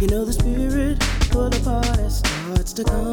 You know the spirit pull the party starts to come.